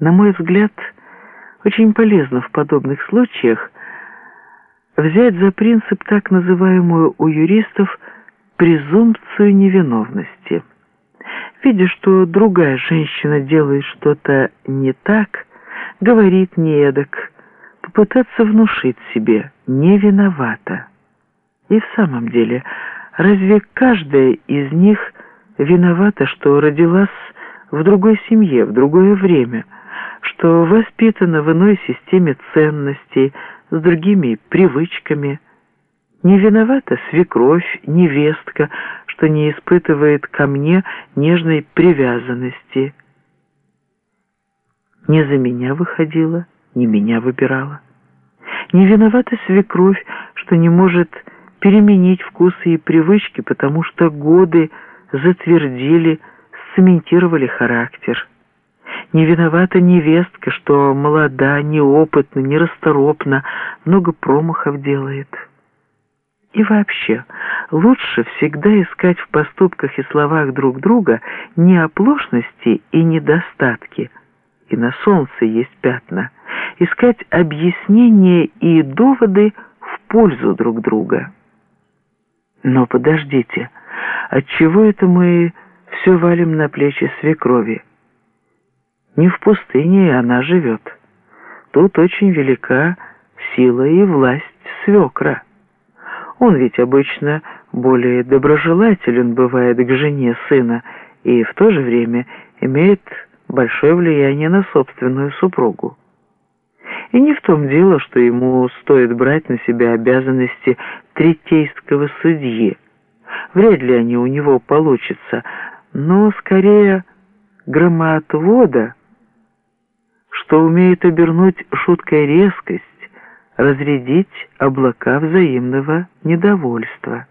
На мой взгляд, очень полезно в подобных случаях взять за принцип так называемую у юристов презумпцию невиновности. Видя, что другая женщина делает что-то не так, говорит не эдак, попытаться внушить себе «не виновата». И в самом деле, разве каждая из них виновата, что родилась в другой семье, в другое время, что воспитана в иной системе ценностей, с другими привычками. Не виновата свекровь, невестка, что не испытывает ко мне нежной привязанности. Не за меня выходила, не меня выбирала. Не виновата свекровь, что не может переменить вкусы и привычки, потому что годы затвердили, сцементировали характер. Не виновата невестка, что молода, неопытна, нерасторопна, много промахов делает. И вообще, лучше всегда искать в поступках и словах друг друга не оплошности и недостатки, и на солнце есть пятна, искать объяснения и доводы в пользу друг друга. Но подождите, отчего это мы все валим на плечи свекрови? Не в пустыне она живет. Тут очень велика сила и власть свекра. Он ведь обычно более доброжелателен бывает к жене сына и в то же время имеет большое влияние на собственную супругу. И не в том дело, что ему стоит брать на себя обязанности третейского судьи. Вряд ли они у него получатся, но скорее громоотвода, что умеет обернуть шуткой резкость, разрядить облака взаимного недовольства.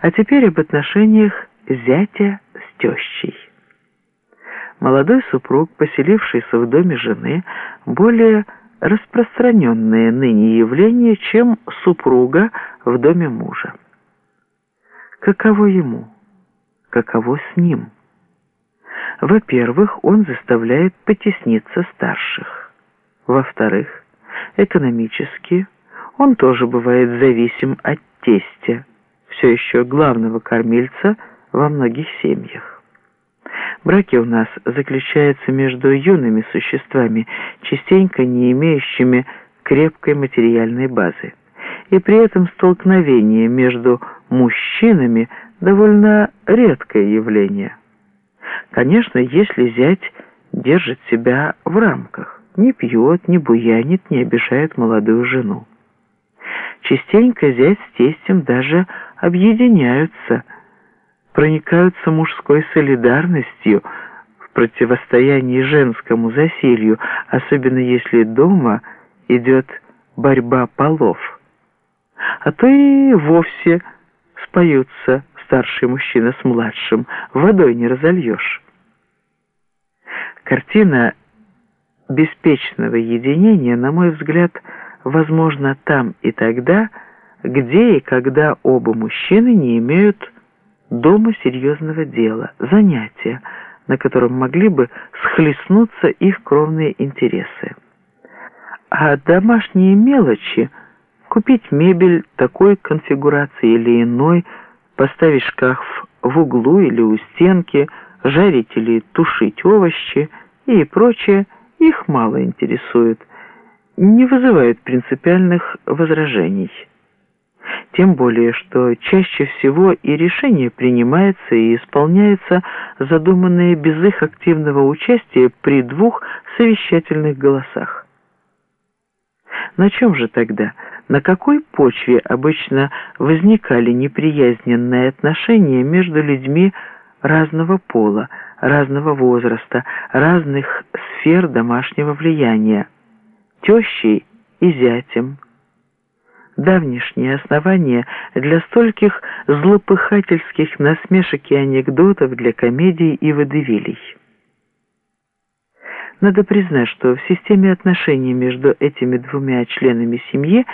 А теперь об отношениях зятя с тещей. Молодой супруг, поселившийся в доме жены, более распространенное ныне явление, чем супруга в доме мужа. Каково ему? Каково с ним? Во-первых, он заставляет потесниться старших. Во-вторых, экономически он тоже бывает зависим от тестя, все еще главного кормильца во многих семьях. Браки у нас заключаются между юными существами, частенько не имеющими крепкой материальной базы. И при этом столкновение между мужчинами довольно редкое явление. Конечно, если зять держит себя в рамках, не пьет, не буянит, не обижает молодую жену. Частенько зять с тестем даже объединяются – проникаются мужской солидарностью в противостоянии женскому засилью, особенно если дома идет борьба полов. А то и вовсе споются старший мужчина с младшим, водой не разольешь. Картина беспечного единения, на мой взгляд, возможна там и тогда, где и когда оба мужчины не имеют дома серьезного дела, занятия, на котором могли бы схлестнуться их кровные интересы. А домашние мелочи – купить мебель такой конфигурации или иной, поставить шкаф в углу или у стенки, жарить или тушить овощи и прочее – их мало интересует, не вызывает принципиальных возражений. Тем более, что чаще всего и решение принимается и исполняется задуманное без их активного участия при двух совещательных голосах. На чем же тогда, на какой почве обычно возникали неприязненные отношения между людьми разного пола, разного возраста, разных сфер домашнего влияния, тещей и зятем, давнишнее основание для стольких злопыхательских насмешек и анекдотов для комедий и водевилей. Надо признать, что в системе отношений между этими двумя членами семьи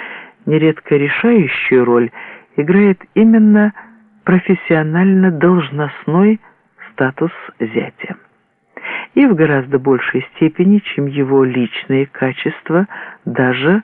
нередко решающую роль играет именно профессионально-должностной статус зятя. и в гораздо большей степени, чем его личные качества, даже